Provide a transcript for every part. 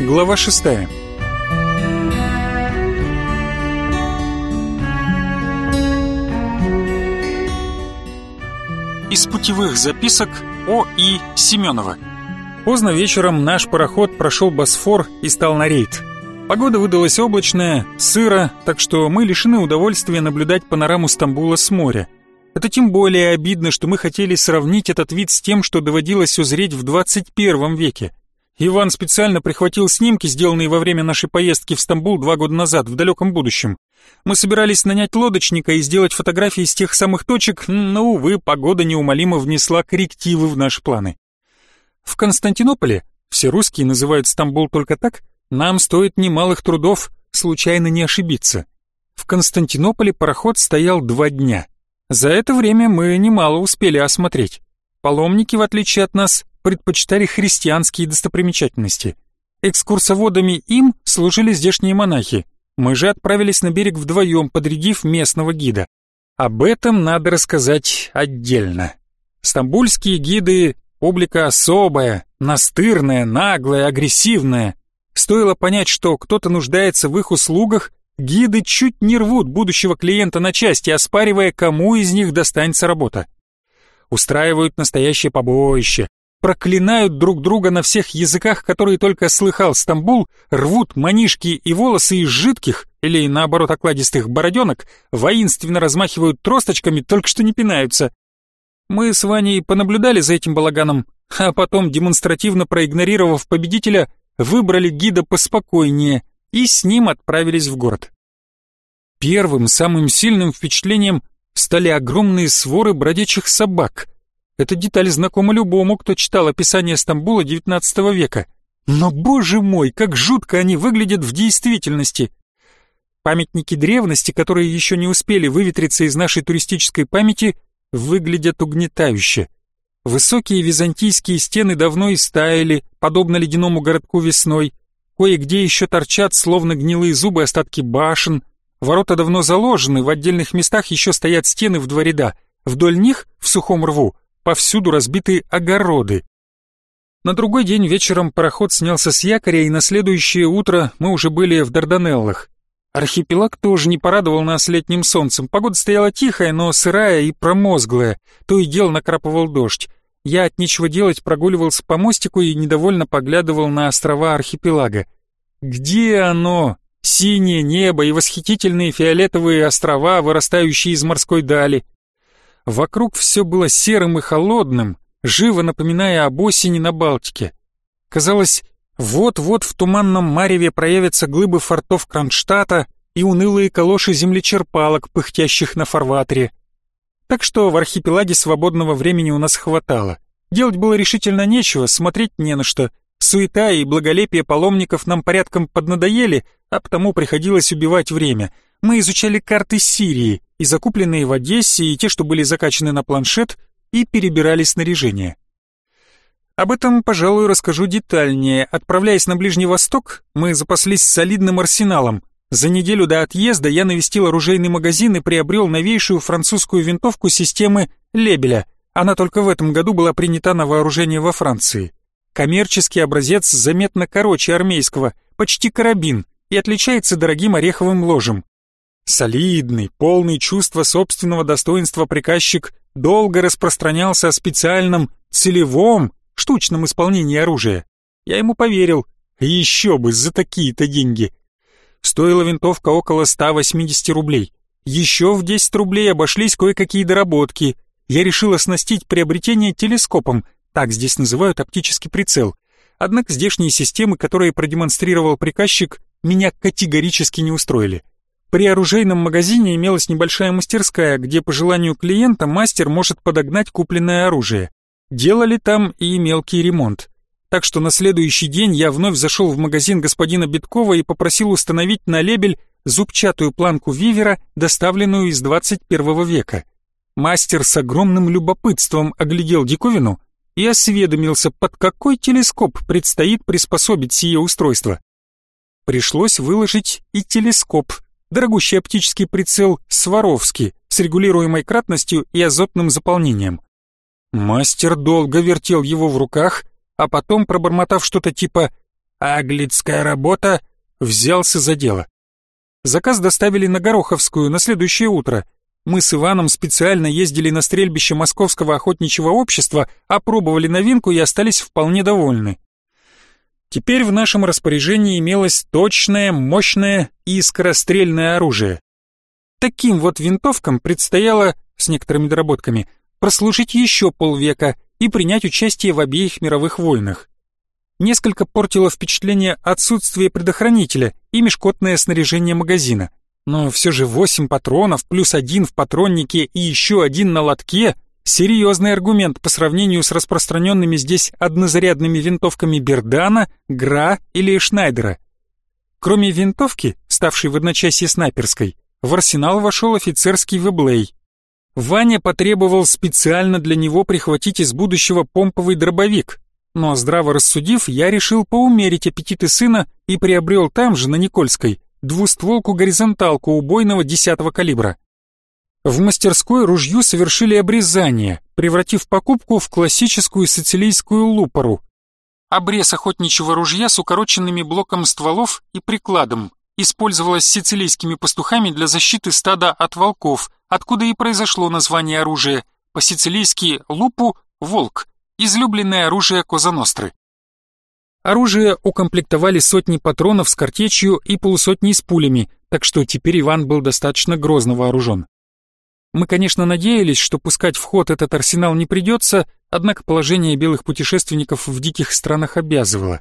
Глава 6 Из путевых записок О. И. Семенова Поздно вечером наш пароход прошел Босфор и стал на рейд. Погода выдалась облачная, сыро, так что мы лишены удовольствия наблюдать панораму Стамбула с моря. Это тем более обидно, что мы хотели сравнить этот вид с тем, что доводилось узреть в 21 веке – Иван специально прихватил снимки, сделанные во время нашей поездки в Стамбул два года назад, в далеком будущем. Мы собирались нанять лодочника и сделать фотографии с тех самых точек, но, увы, погода неумолимо внесла коррективы в наши планы. В Константинополе, все русские называют Стамбул только так, нам стоит немалых трудов случайно не ошибиться. В Константинополе пароход стоял два дня. За это время мы немало успели осмотреть. Паломники, в отличие от нас, предпочитали христианские достопримечательности. Экскурсоводами им служили здешние монахи. Мы же отправились на берег вдвоем, подрядив местного гида. Об этом надо рассказать отдельно. Стамбульские гиды – публика особая, настырная, наглая, агрессивная. Стоило понять, что кто-то нуждается в их услугах, гиды чуть не рвут будущего клиента на части, оспаривая, кому из них достанется работа устраивают настоящее побоище, проклинают друг друга на всех языках, которые только слыхал Стамбул, рвут манишки и волосы из жидких или, наоборот, окладистых бороденок, воинственно размахивают тросточками, только что не пинаются. Мы с Ваней понаблюдали за этим балаганом, а потом, демонстративно проигнорировав победителя, выбрали гида поспокойнее и с ним отправились в город. Первым, самым сильным впечатлением стали огромные своры бродячих собак, эта деталь знакома любому, кто читал описание Стамбула XIX века. Но, боже мой, как жутко они выглядят в действительности! Памятники древности, которые еще не успели выветриться из нашей туристической памяти, выглядят угнетающе. Высокие византийские стены давно истаяли, подобно ледяному городку весной. Кое-где еще торчат, словно гнилые зубы, остатки башен. Ворота давно заложены, в отдельных местах еще стоят стены в два ряда. Вдоль них, в сухом рву, повсюду разбиты огороды. На другой день вечером пароход снялся с якоря, и на следующее утро мы уже были в Дарданеллах. Архипелаг тоже не порадовал нас летним солнцем. Погода стояла тихая, но сырая и промозглая. То и дело накрапывал дождь. Я от нечего делать прогуливался по мостику и недовольно поглядывал на острова архипелага. Где оно? Синее небо и восхитительные фиолетовые острова, вырастающие из морской дали, Вокруг все было серым и холодным, живо напоминая об осени на Балтике. Казалось, вот-вот в туманном мареве проявятся глыбы фортов Кронштадта и унылые калоши землечерпалок, пыхтящих на фарватере. Так что в архипелаге свободного времени у нас хватало. Делать было решительно нечего, смотреть не на что. Суета и благолепие паломников нам порядком поднадоели, а потому приходилось убивать время. Мы изучали карты Сирии, и закупленные в Одессе, и те, что были закачаны на планшет, и перебирали снаряжение. Об этом, пожалуй, расскажу детальнее. Отправляясь на Ближний Восток, мы запаслись солидным арсеналом. За неделю до отъезда я навестил оружейный магазин и приобрел новейшую французскую винтовку системы «Лебеля», она только в этом году была принята на вооружение во Франции. Коммерческий образец заметно короче армейского, почти карабин, и отличается дорогим ореховым ложем. Солидный, полный чувства собственного достоинства приказчик долго распространялся о специальном, целевом, штучном исполнении оружия. Я ему поверил. Еще бы, за такие-то деньги. Стоила винтовка около 180 рублей. Еще в 10 рублей обошлись кое-какие доработки. Я решил оснастить приобретение телескопом, так здесь называют оптический прицел. Однако здешние системы, которые продемонстрировал приказчик, меня категорически не устроили. При оружейном магазине имелась небольшая мастерская, где по желанию клиента мастер может подогнать купленное оружие. Делали там и мелкий ремонт. Так что на следующий день я вновь зашел в магазин господина Биткова и попросил установить на лебель зубчатую планку вивера, доставленную из 21 века. Мастер с огромным любопытством оглядел диковину и осведомился, под какой телескоп предстоит приспособить сие устройство. Пришлось выложить и телескоп, дорогущий оптический прицел «Сваровский» с регулируемой кратностью и азотным заполнением. Мастер долго вертел его в руках, а потом, пробормотав что-то типа «Аглицкая работа», взялся за дело. Заказ доставили на Гороховскую на следующее утро. Мы с Иваном специально ездили на стрельбище Московского охотничьего общества, опробовали новинку и остались вполне довольны. Теперь в нашем распоряжении имелось точное, мощное и скорострельное оружие. Таким вот винтовкам предстояло, с некоторыми доработками, прослужить еще полвека и принять участие в обеих мировых войнах. Несколько портило впечатление отсутствие предохранителя и мешкотное снаряжение магазина. Но все же восемь патронов плюс один в патроннике и еще один на лотке Серьезный аргумент по сравнению с распространенными здесь однозарядными винтовками Бердана, Гра или Шнайдера. Кроме винтовки, ставшей в одночасье снайперской, в арсенал вошел офицерский Веблей. Ваня потребовал специально для него прихватить из будущего помповый дробовик, но здраво рассудив, я решил поумерить аппетиты сына и приобрел там же, на Никольской, двустволку-горизонталку убойного 10 калибра. В мастерской ружью совершили обрезание, превратив покупку в классическую сицилийскую лупору. Обрез охотничьего ружья с укороченными блоком стволов и прикладом использовалась сицилийскими пастухами для защиты стада от волков, откуда и произошло название оружия, по-сицилийски лупу – волк, излюбленное оружие Козаностры. Оружие укомплектовали сотни патронов с картечью и полусотни с пулями, так что теперь Иван был достаточно грозно вооружен. Мы, конечно, надеялись, что пускать в ход этот арсенал не придется, однако положение белых путешественников в диких странах обязывало.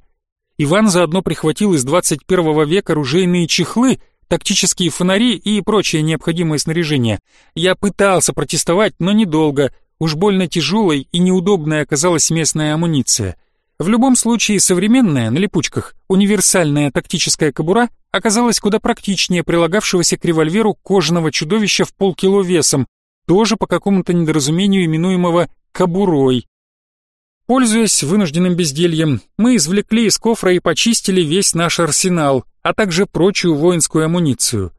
Иван заодно прихватил из 21 века оружейные чехлы, тактические фонари и прочее необходимое снаряжение. Я пытался протестовать, но недолго, уж больно тяжелой и неудобной оказалась местная амуниция — в любом случае, современная, на липучках, универсальная тактическая кобура оказалась куда практичнее прилагавшегося к револьверу кожаного чудовища в полкило весом, тоже по какому-то недоразумению именуемого «кобурой». Пользуясь вынужденным бездельем, мы извлекли из кофра и почистили весь наш арсенал, а также прочую воинскую амуницию.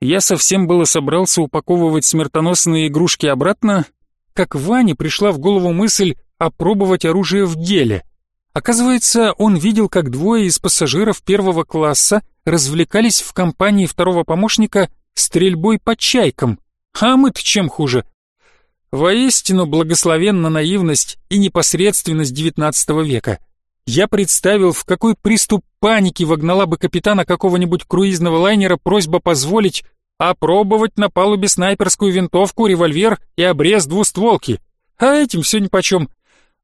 Я совсем было собрался упаковывать смертоносные игрушки обратно, как Ване пришла в голову мысль опробовать оружие в деле — Оказывается, он видел, как двое из пассажиров первого класса развлекались в компании второго помощника стрельбой по чайкам. А мы-то чем хуже? Воистину благословенна наивность и непосредственность XIX века. Я представил, в какой приступ паники вогнала бы капитана какого-нибудь круизного лайнера просьба позволить опробовать на палубе снайперскую винтовку, револьвер и обрез двустволки. А этим все нипочем.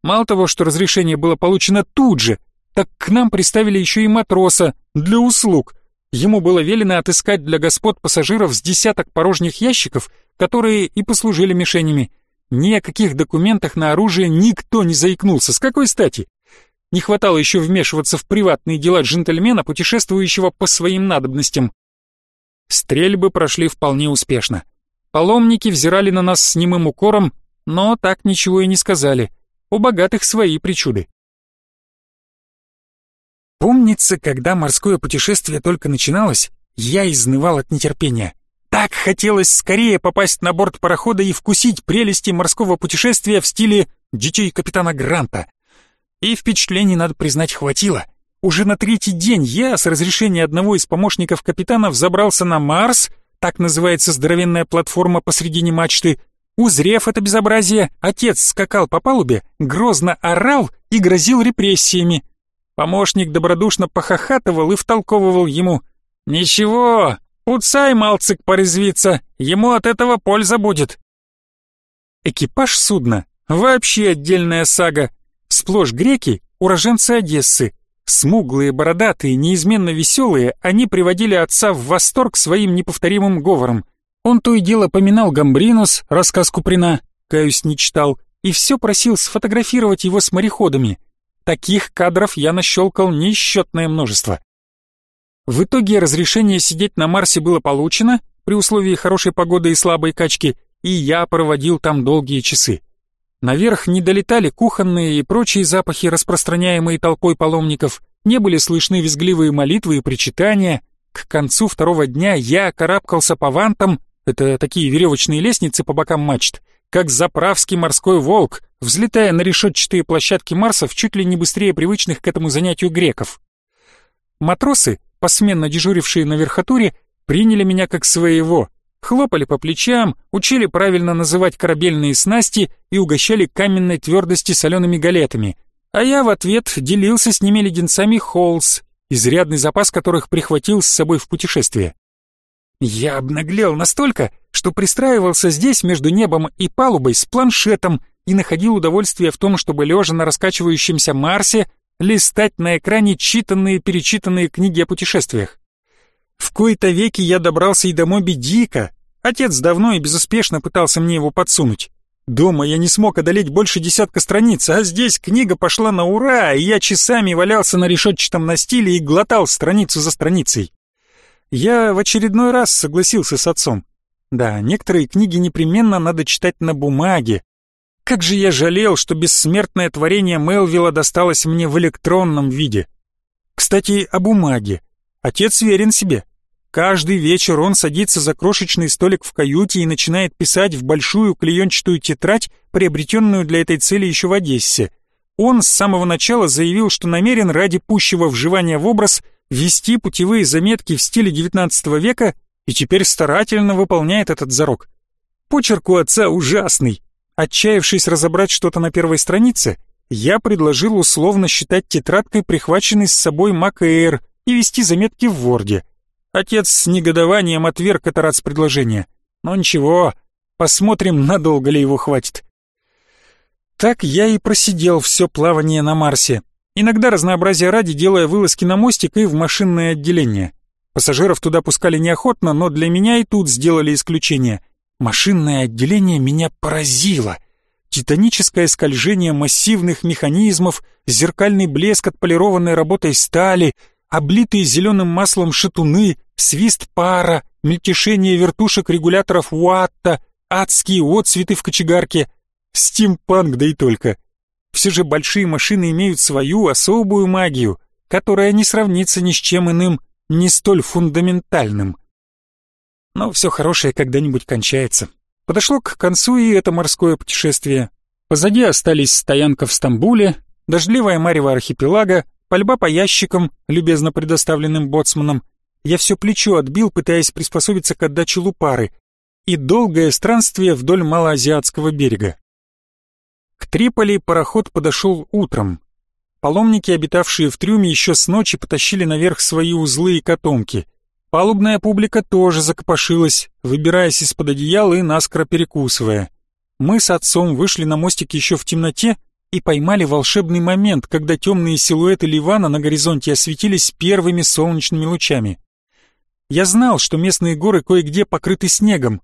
Мало того, что разрешение было получено тут же, так к нам приставили еще и матроса для услуг. Ему было велено отыскать для господ пассажиров с десяток порожних ящиков, которые и послужили мишенями. Ни о каких документах на оружие никто не заикнулся. С какой стати? Не хватало еще вмешиваться в приватные дела джентльмена, путешествующего по своим надобностям. Стрельбы прошли вполне успешно. Паломники взирали на нас с немым укором, но так ничего и не сказали — у богатых свои причуды. Помнится, когда морское путешествие только начиналось, я изнывал от нетерпения. Так хотелось скорее попасть на борт парохода и вкусить прелести морского путешествия в стиле «Детей капитана Гранта». И впечатлений, надо признать, хватило. Уже на третий день я с разрешения одного из помощников капитана взобрался на Марс, так называется здоровенная платформа посредине мачты, Узрев это безобразие, отец скакал по палубе, грозно орал и грозил репрессиями. Помощник добродушно похохатывал и втолковывал ему. «Ничего, уцай малцик порезвиться, ему от этого польза будет». Экипаж судна — вообще отдельная сага. Сплошь греки — уроженцы Одессы. Смуглые, бородатые, неизменно веселые, они приводили отца в восторг своим неповторимым говором — он то и дело поминал Гамбринус, рассказ Куприна, каюсь, не читал, и все просил сфотографировать его с мореходами. Таких кадров я нащелкал несчетное множество. В итоге разрешение сидеть на Марсе было получено, при условии хорошей погоды и слабой качки, и я проводил там долгие часы. Наверх не долетали кухонные и прочие запахи, распространяемые толпой паломников, не были слышны визгливые молитвы и причитания. К концу второго дня я карабкался по вантам, это такие веревочные лестницы по бокам мачт, как заправский морской волк, взлетая на решетчатые площадки Марсов чуть ли не быстрее привычных к этому занятию греков. Матросы, посменно дежурившие на верхотуре, приняли меня как своего, хлопали по плечам, учили правильно называть корабельные снасти и угощали каменной твердости солеными галетами, а я в ответ делился с ними леденцами холс, изрядный запас которых прихватил с собой в путешествие. Я обнаглел настолько, что пристраивался здесь между небом и палубой с планшетом и находил удовольствие в том, чтобы лежа на раскачивающемся Марсе листать на экране читанные-перечитанные книги о путешествиях. В кои-то веки я добрался и до Моби Дика. Отец давно и безуспешно пытался мне его подсунуть. Дома я не смог одолеть больше десятка страниц, а здесь книга пошла на ура, и я часами валялся на решетчатом настиле и глотал страницу за страницей. Я в очередной раз согласился с отцом. Да, некоторые книги непременно надо читать на бумаге. Как же я жалел, что бессмертное творение Мелвилла досталось мне в электронном виде. Кстати, о бумаге. Отец верен себе. Каждый вечер он садится за крошечный столик в каюте и начинает писать в большую клеенчатую тетрадь, приобретенную для этой цели еще в Одессе. Он с самого начала заявил, что намерен ради пущего вживания в образ вести путевые заметки в стиле XIX века и теперь старательно выполняет этот зарок. Почерк у отца ужасный. Отчаявшись разобрать что-то на первой странице, я предложил условно считать тетрадкой прихваченный с собой Mac Air и вести заметки в Word. Отец с негодованием отверг это раз предложение. Но ничего, посмотрим, надолго ли его хватит. Так я и просидел все плавание на Марсе. Иногда разнообразие ради делая вылазки на мостик и в машинное отделение. Пассажиров туда пускали неохотно, но для меня и тут сделали исключение. Машинное отделение меня поразило. Титаническое скольжение массивных механизмов, зеркальный блеск от полированной работой стали, облитые зеленым маслом шатуны, свист пара, мельтешение вертушек регуляторов ватта, адские отцветы в кочегарке. Стимпанк, да и только. Все же большие машины имеют свою особую магию, которая не сравнится ни с чем иным, не столь фундаментальным. Но все хорошее когда-нибудь кончается. Подошло к концу и это морское путешествие. Позади остались стоянка в Стамбуле, дождливая марева архипелага, пальба по ящикам, любезно предоставленным боцманом. Я все плечо отбил, пытаясь приспособиться к отдаче лупары, и долгое странствие вдоль малоазиатского берега. К Триполи пароход подошел утром. Паломники, обитавшие в трюме, еще с ночи потащили наверх свои узлы и котомки. Палубная публика тоже закопошилась, выбираясь из-под одеяла и наскоро перекусывая. Мы с отцом вышли на мостик еще в темноте и поймали волшебный момент, когда темные силуэты Ливана на горизонте осветились первыми солнечными лучами. Я знал, что местные горы кое-где покрыты снегом,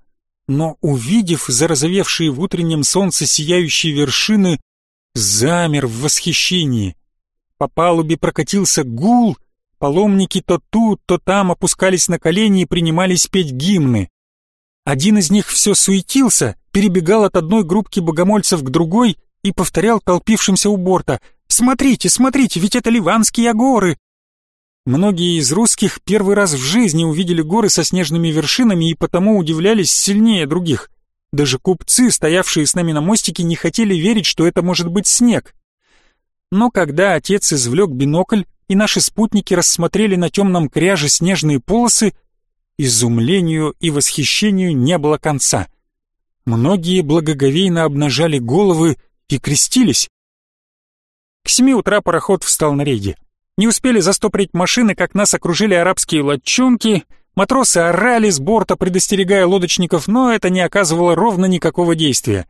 но, увидев заразовевшие в утреннем солнце сияющие вершины, замер в восхищении. По палубе прокатился гул, паломники то тут, то там опускались на колени и принимались петь гимны. Один из них все суетился, перебегал от одной группки богомольцев к другой и повторял толпившимся у борта «Смотрите, смотрите, ведь это ливанские агоры! Многие из русских первый раз в жизни увидели горы со снежными вершинами и потому удивлялись сильнее других. Даже купцы, стоявшие с нами на мостике, не хотели верить, что это может быть снег. Но когда отец извлек бинокль, и наши спутники рассмотрели на темном кряже снежные полосы, изумлению и восхищению не было конца. Многие благоговейно обнажали головы и крестились. К семи утра пароход встал на рейде. Не успели застопорить машины, как нас окружили арабские лодчонки. Матросы орали с борта, предостерегая лодочников, но это не оказывало ровно никакого действия.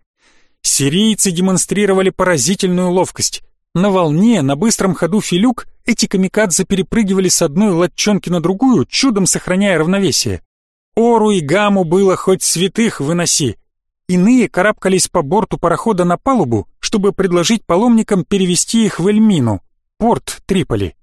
Сирийцы демонстрировали поразительную ловкость. На волне, на быстром ходу филюк, эти камикадзе перепрыгивали с одной лодчонки на другую, чудом сохраняя равновесие. Ору и гаму было хоть святых выноси. Иные карабкались по борту парохода на палубу, чтобы предложить паломникам перевести их в Эльмину, порт Триполи.